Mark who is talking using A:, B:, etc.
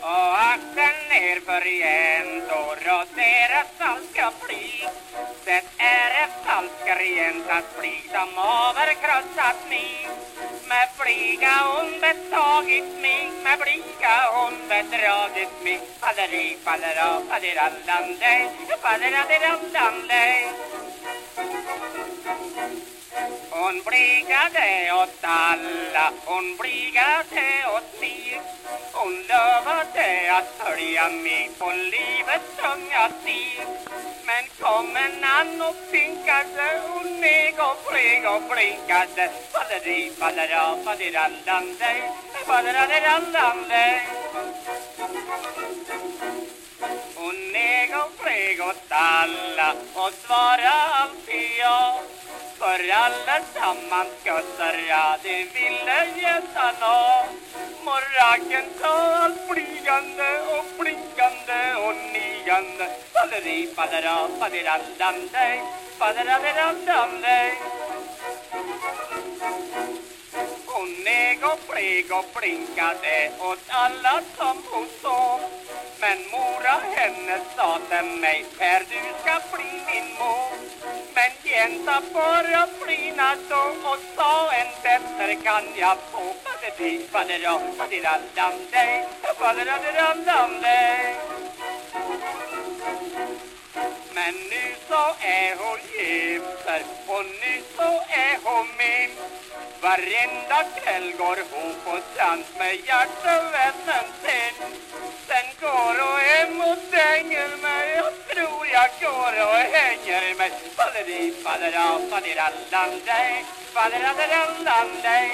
A: Och akta ner för igen då raseras allt ska bli Det är ett falska rent att bli som överkrossat mig. Med flyga hon betagit mig. Med blyga hon bedragit mig Faderi, fadera, faderallande faderallande hon åt alla, hon brigade åt mig Hon lovade att följa mig på livets tunga stig Men kom en annan och pinkade Hon neg och flög och blinkade. Faderi, fadera, faderallande faderallande. Hon neg och flög åt alla och svara alltid ja för allesammans göttar, ja det ville gäddan ha Morraken tal flygande och blinkande och nigande Falleri, fallera, faderallande, faderallande Hon neg och fleg och blinkade åt alla som hon såg Men mora henne sa till mig, Per du ska bli min mor. Vänta bara flina då och sa en bättre kan jag få. Faderi, fadera, faderallande, faderallande men nu så är hon gifter och nu så är hon min. Varenda kväll går hon på dans med hjärtevännen sin. morgon och höjer mig Faderi, fadera, faderallandej Faderallandej